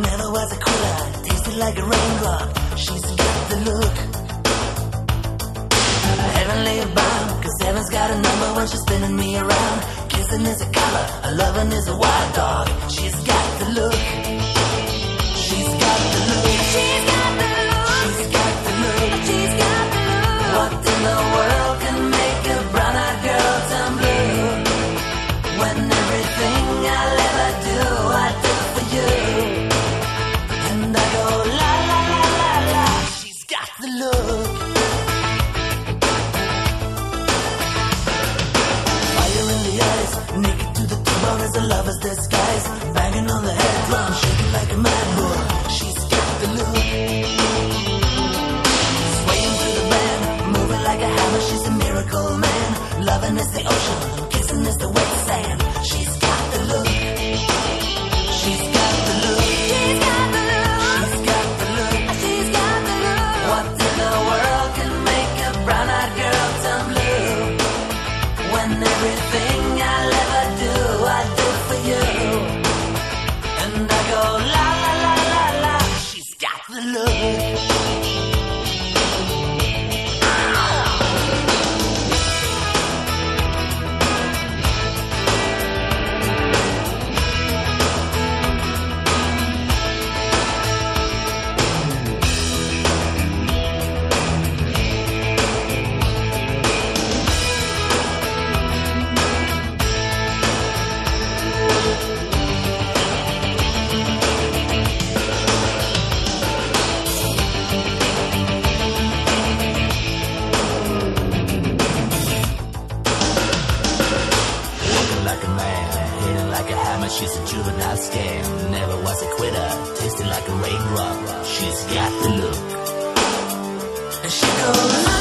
Never was a cooler, tasted like a raindrop. She's got the look. Heavenly bound, cause heaven's got a number when she's spinning me around. Kissing is a color, a loving is a wild dog. She's got the look. and it's the ocean. but not scam. Never was a quitter, tasted like a raindrop. She's got the look. And she goes.